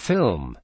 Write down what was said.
film.